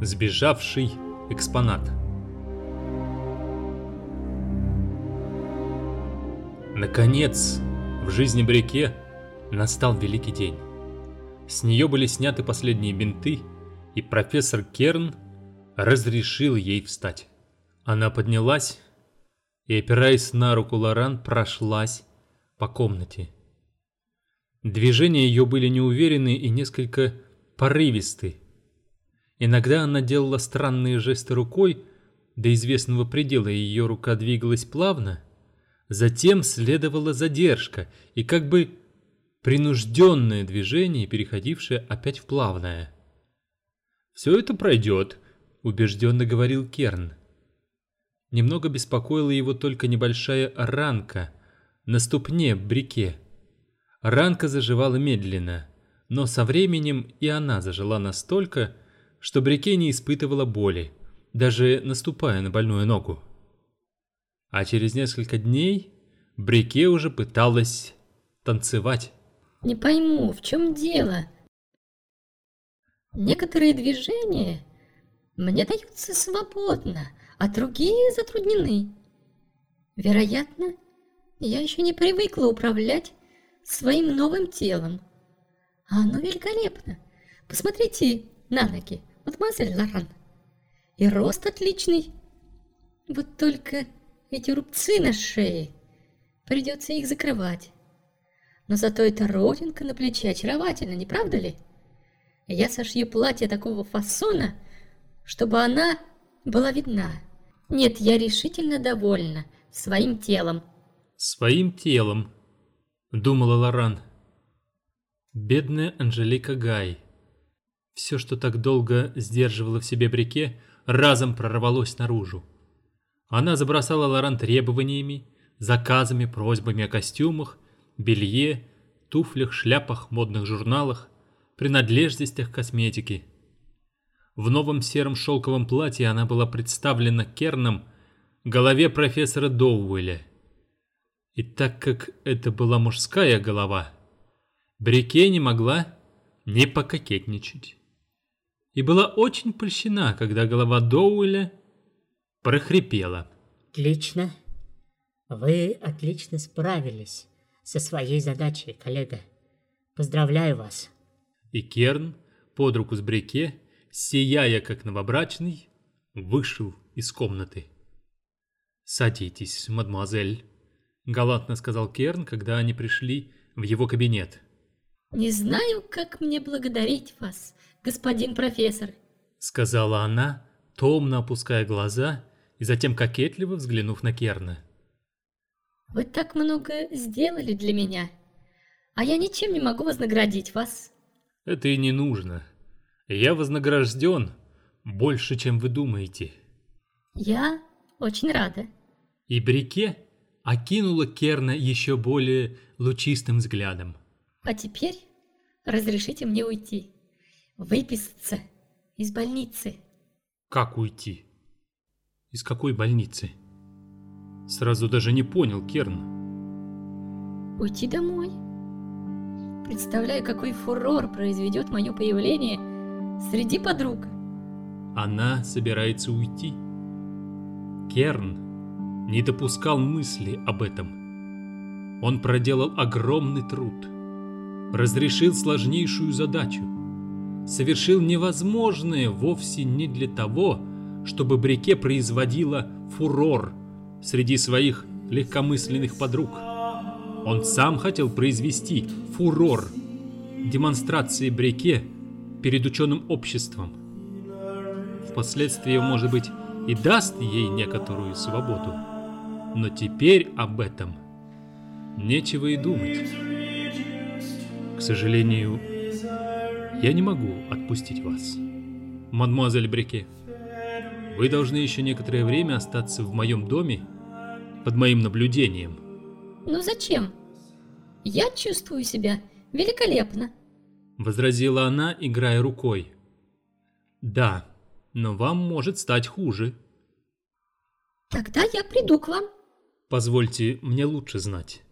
Сбежавший экспонат. Наконец, в жизни Брике настал великий день. С нее были сняты последние бинты, и профессор Керн разрешил ей встать. Она поднялась и, опираясь на руку Лоран, прошлась по комнате. Движения ее были неуверенные и несколько порывисты. Иногда она делала странные жесты рукой, до известного предела ее рука двигалась плавно, затем следовала задержка и как бы принужденное движение, переходившее опять в плавное. «Все это пройдет», — убежденно говорил Керн. Немного беспокоила его только небольшая ранка на ступне брике. Ранка заживала медленно, но со временем и она зажила настолько, что брике не испытывала боли, даже наступая на больную ногу. А через несколько дней Брике уже пыталась танцевать. Не пойму, в чем дело? Некоторые движения мне даются свободно, а другие затруднены. Вероятно, я еще не привыкла управлять своим новым телом. А оно великолепно. Посмотрите на ноги, мадемуазель Лоран. И рост отличный. Вот только эти рубцы на шее. Придется их закрывать. Но зато эта родинка на плече очаровательна, не правда ли? Я сошью платье такого фасона, чтобы она была видна. Нет, я решительно довольна своим телом. Своим телом, думала Лоран. Бедная Анжелика Гай. Все, что так долго сдерживало в себе Брике, разом прорвалось наружу. Она забросала Лоран требованиями, заказами, просьбами о костюмах, белье, туфлях, шляпах, модных журналах, принадлежностях косметики. В новом сером шелковом платье она была представлена Керном голове профессора Доуэля. И так как это была мужская голова, Брике не могла не пококетничать. И была очень польщена, когда голова Доуэля прохрипела. Отлично. Вы отлично справились со своей задачей, коллега. Поздравляю вас. И Керн под руку с Брике, сияя как новобрачный, вышел из комнаты. «Садитесь, мадемуазель», — галантно сказал Керн, когда они пришли в его кабинет. «Не знаю, как мне благодарить вас, господин профессор», — сказала она, томно опуская глаза и затем кокетливо взглянув на Керна. «Вы так много сделали для меня, а я ничем не могу вознаградить вас». «Это и не нужно. Я вознагражден больше, чем вы думаете». «Я очень рада». И Брике окинула Керна еще более лучистым взглядом. «А теперь разрешите мне уйти, выписаться из больницы». «Как уйти? Из какой больницы?» Сразу даже не понял Керн. Уйти домой. Представляю, какой фурор произведет мое появление среди подруг. Она собирается уйти. Керн не допускал мысли об этом. Он проделал огромный труд. Разрешил сложнейшую задачу. Совершил невозможное вовсе не для того, чтобы Брике производила фурор – среди своих легкомысленных подруг. Он сам хотел произвести фурор демонстрации Бреке перед ученым обществом. Впоследствии, может быть, и даст ей некоторую свободу. Но теперь об этом нечего и думать. К сожалению, я не могу отпустить вас, мадемуазель Бреке. Вы должны еще некоторое время остаться в моем доме под моим наблюдением. Ну зачем? Я чувствую себя великолепно. Возразила она, играя рукой. Да, но вам может стать хуже. Тогда я приду к вам. Позвольте мне лучше знать,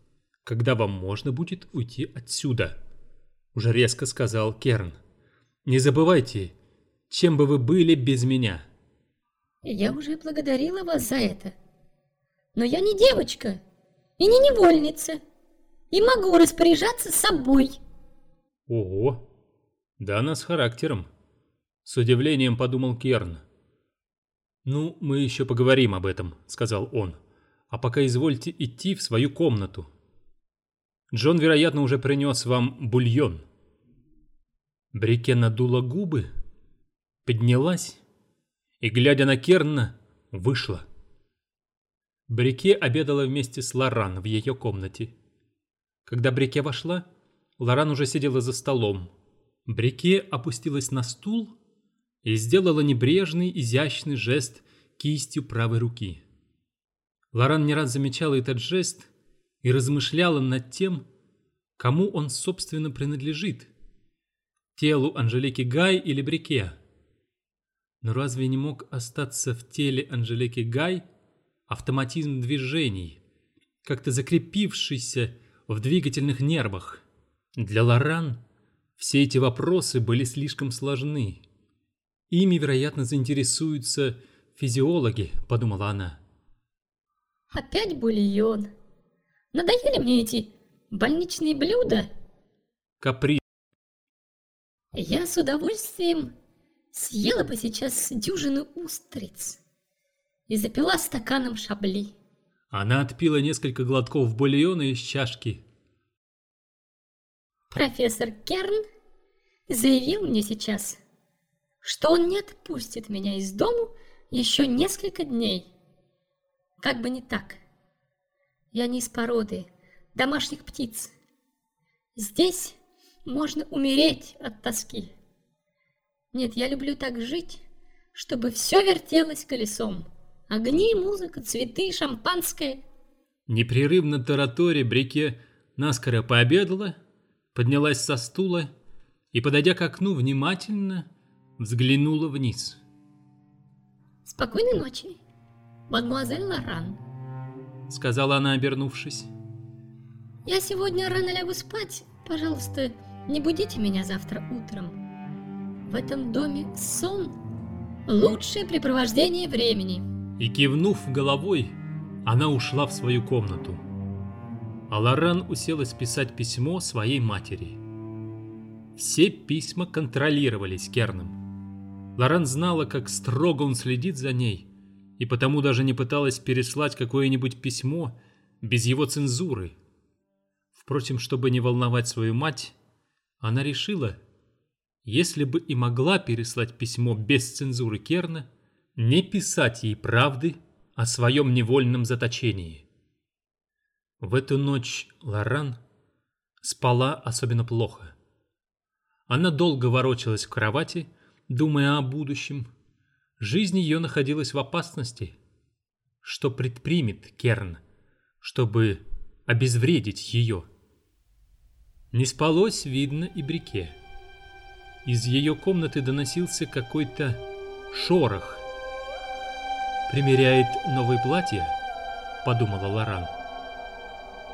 когда вам можно будет уйти отсюда. Уже резко сказал Керн. Не забывайте, чем бы вы были без меня. Я уже благодарила вас за это. Но я не девочка и не невольница, и могу распоряжаться собой. Ого, да она с характером. С удивлением подумал Керн. «Ну, мы еще поговорим об этом», — сказал он. «А пока извольте идти в свою комнату. Джон, вероятно, уже принес вам бульон». Брике надула губы, поднялась и, глядя на Керна, вышла. Брике обедала вместе с Лоран в ее комнате. Когда Брике вошла, Лоран уже сидела за столом. Брике опустилась на стул и сделала небрежный, изящный жест кистью правой руки. Лоран не раз замечала этот жест и размышляла над тем, кому он, собственно, принадлежит – телу Анжелики Гай или Брике. Но разве не мог остаться в теле Анжелики Гай автоматизм движений, как-то закрепившийся в двигательных нервах? Для Лоран все эти вопросы были слишком сложны. Ими, вероятно, заинтересуются физиологи, подумала она. Опять бульон. Надоели мне эти больничные блюда? Каприз. Я с удовольствием съела бы сейчас дюжину устриц и запила стаканом шабли. Она отпила несколько глотков бульона из чашки. Профессор Керн заявил мне сейчас, что он не отпустит меня из дому еще несколько дней. Как бы не так. Я не из породы домашних птиц. Здесь можно умереть от тоски. Нет, я люблю так жить, чтобы все вертелось колесом. Огни, музыка, цветы, шампанское. Непрерывно тараторе Брике наскоро пообедала, поднялась со стула и, подойдя к окну, внимательно взглянула вниз. «Спокойной ночи, мадемуазель Лоран», — сказала она, обернувшись. «Я сегодня рано лягу спать. Пожалуйста, не будите меня завтра утром. В этом доме сон – лучшее препровождение времени. И кивнув головой, она ушла в свою комнату. А Лоран уселась писать письмо своей матери. Все письма контролировались Керном. Лоран знала, как строго он следит за ней, и потому даже не пыталась переслать какое-нибудь письмо без его цензуры. Впрочем, чтобы не волновать свою мать, она решила, если бы и могла переслать письмо без цензуры Керна, не писать ей правды о своем невольном заточении. В эту ночь Лоран спала особенно плохо. Она долго ворочалась в кровати, думая о будущем. Жизнь ее находилась в опасности. Что предпримет Керн, чтобы обезвредить ее? Не спалось, видно, и Брике. Из ее комнаты доносился какой-то шорох. «Примеряет новое платье?» — подумала Лоран.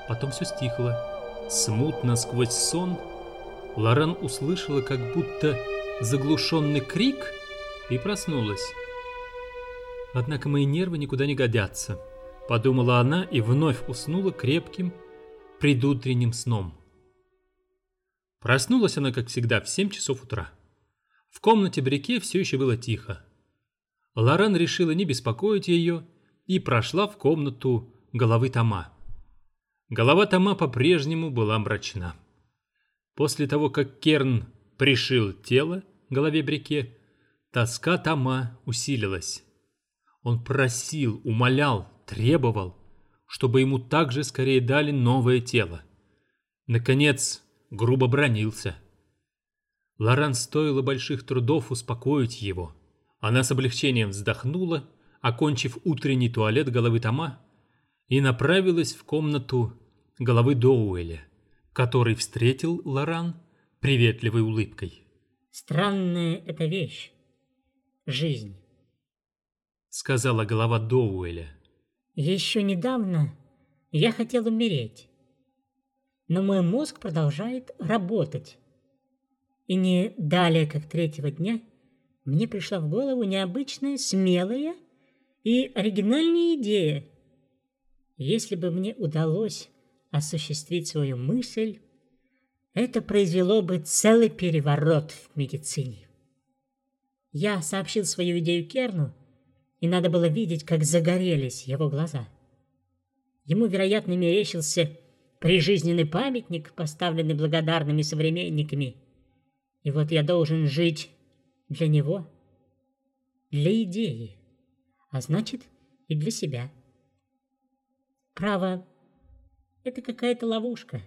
Потом все стихло. Смутно сквозь сон Лоран услышала как будто заглушенный крик и проснулась. Однако мои нервы никуда не годятся, подумала она и вновь уснула крепким предутренним сном. Проснулась она, как всегда, в 7 часов утра. В комнате Брике все еще было тихо. Лоран решила не беспокоить ее и прошла в комнату головы Тома. Голова Тома по-прежнему была мрачна. После того, как Керн пришил тело голове Брике, тоска Тома усилилась. Он просил, умолял, требовал, чтобы ему также скорее дали новое тело. Наконец, грубо бронился. Лоран стоило больших трудов успокоить его. Она с облегчением вздохнула, окончив утренний туалет головы Тома, и направилась в комнату головы Доуэля, который встретил Лоран приветливой улыбкой. «Странная эта вещь. Жизнь», — сказала голова Доуэля. «Еще недавно я хотел умереть но мой мозг продолжает работать. И не далее, как третьего дня, мне пришла в голову необычная, смелая и оригинальная идея. Если бы мне удалось осуществить свою мысль, это произвело бы целый переворот в медицине. Я сообщил свою идею Керну, и надо было видеть, как загорелись его глаза. Ему, вероятно, мерещился прижизненный памятник, поставленный благодарными современниками. И вот я должен жить для него, для идеи, а значит и для себя. Право, это какая-то ловушка.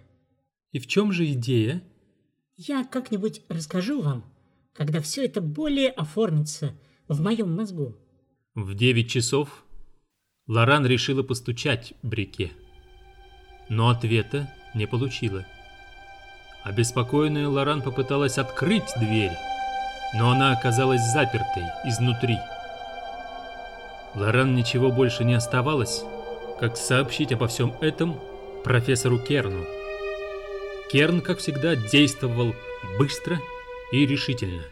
И в чем же идея? Я как-нибудь расскажу вам, когда все это более оформится в моем мозгу. В девять часов Лоран решила постучать Брике, но ответа не получила. Обеспокоенная Лоран попыталась открыть дверь, но она оказалась запертой изнутри. Лоран ничего больше не оставалось, как сообщить обо всем этом профессору Керну. Керн, как всегда, действовал быстро и решительно.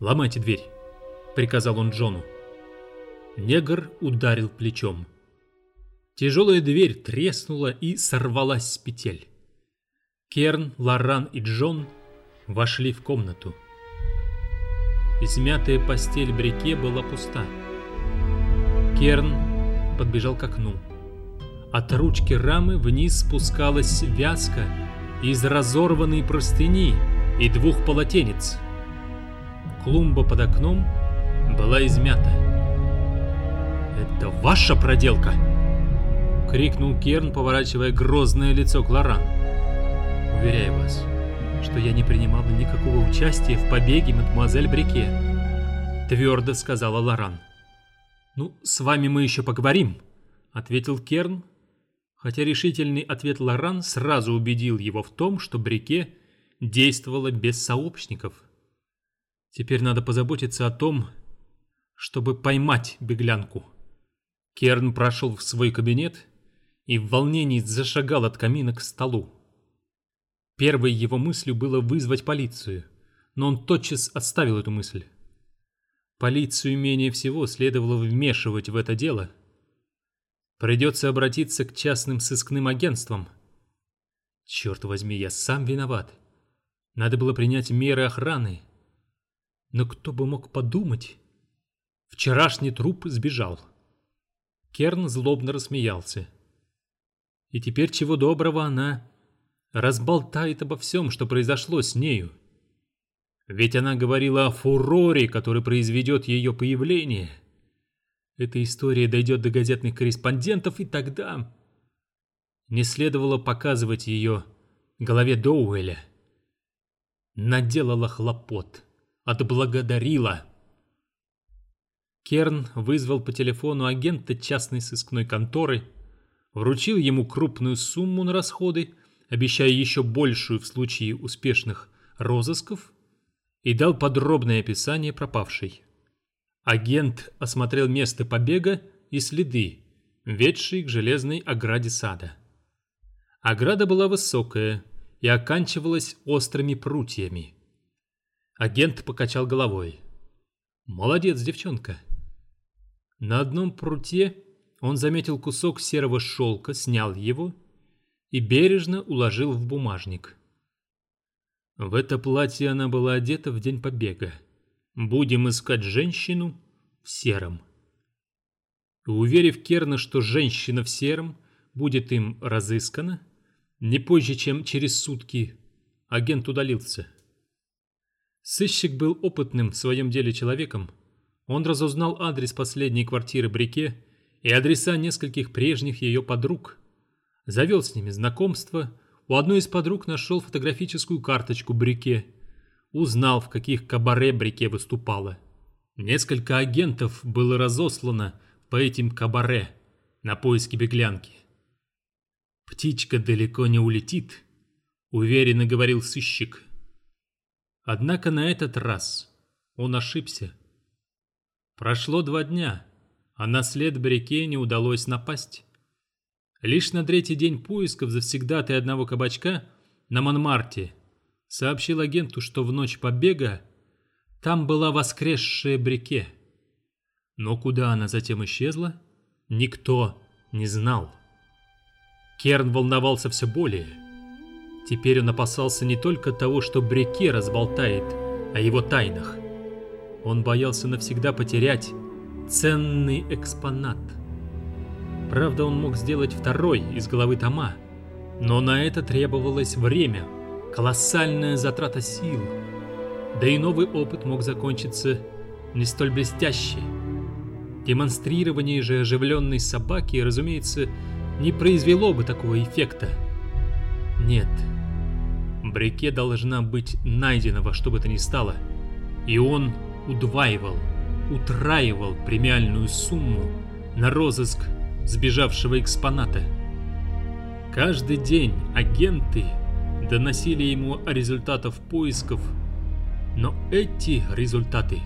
«Ломайте дверь», — приказал он Джону. Негр ударил плечом. Тяжелая дверь треснула и сорвалась с петель. Керн, Лоран и Джон вошли в комнату. Измятая постель Брике была пуста. Керн подбежал к окну. От ручки рамы вниз спускалась вязка из разорванной простыни и двух полотенец. Клумба под окном была измята. «Это ваша проделка!» — крикнул Керн, поворачивая грозное лицо к Лоран. «Уверяю вас, что я не принимала никакого участия в побеге мадемуазель Брике», — твердо сказала Лоран. «Ну, с вами мы еще поговорим», — ответил Керн, хотя решительный ответ Лоран сразу убедил его в том, что Брике действовала без сообщников. Теперь надо позаботиться о том, чтобы поймать беглянку. Керн прошел в свой кабинет и в волнении зашагал от камина к столу. Первой его мыслью было вызвать полицию, но он тотчас отставил эту мысль. Полицию менее всего следовало вмешивать в это дело. Придется обратиться к частным сыскным агентствам. Черт возьми, я сам виноват. Надо было принять меры охраны. Но кто бы мог подумать? Вчерашний труп сбежал. Керн злобно рассмеялся. И теперь чего доброго она разболтает обо всем, что произошло с нею. Ведь она говорила о фуроре, который произведет ее появление. Эта история дойдет до газетных корреспондентов, и тогда... Не следовало показывать ее голове Доуэля. Наделала хлопот, отблагодарила. Керн вызвал по телефону агента частной сыскной конторы, вручил ему крупную сумму на расходы обещая еще большую в случае успешных розысков, и дал подробное описание пропавшей. Агент осмотрел место побега и следы, ведшие к железной ограде сада. Ограда была высокая и оканчивалась острыми прутьями. Агент покачал головой. «Молодец, девчонка». На одном пруте он заметил кусок серого шелка, снял его и бережно уложил в бумажник. В это платье она была одета в день побега. Будем искать женщину в сером. уверив Керна, что женщина в сером будет им разыскана, не позже, чем через сутки, агент удалился. Сыщик был опытным в своем деле человеком. Он разузнал адрес последней квартиры Брике и адреса нескольких прежних ее подруг – завел с ними знакомство, у одной из подруг нашел фотографическую карточку Брике, узнал, в каких кабаре Брике выступала. Несколько агентов было разослано по этим кабаре на поиски беглянки. «Птичка далеко не улетит», — уверенно говорил сыщик. Однако на этот раз он ошибся. Прошло два дня, а на след Брике не удалось напасть. Лишь на третий день поисков завсегдатай одного кабачка на Монмарте сообщил агенту, что в ночь побега Там была воскресшая Брике. Но куда она затем исчезла, никто не знал. Керн волновался все более. Теперь он опасался не только того, что Брике разболтает о его тайнах. Он боялся навсегда потерять ценный экспонат. Правда, он мог сделать второй из головы Тома, но на это требовалось время, колоссальная затрата сил. Да и новый опыт мог закончиться не столь блестяще. Демонстрирование же оживленной собаки, разумеется, не произвело бы такого эффекта. Нет, Брике должна быть найдена во что бы то ни стало, и он удваивал, утраивал премиальную сумму на розыск сбежавшего экспоната. Каждый день агенты доносили ему о результатах поисков, но эти результаты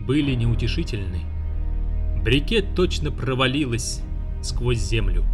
были неутешительны. Брикет точно провалилась сквозь землю.